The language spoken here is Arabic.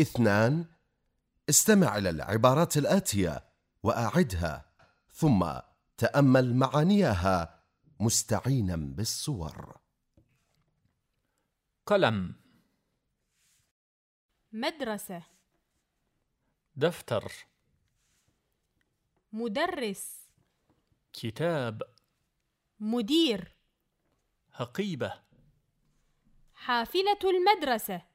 اثنان استمع إلى العبارات الآتية وأعدها ثم تأمل معانيها مستعينا بالصور. قلم. مدرسة. دفتر. مدرس. كتاب. مدير. حقيبة حافلة المدرسة.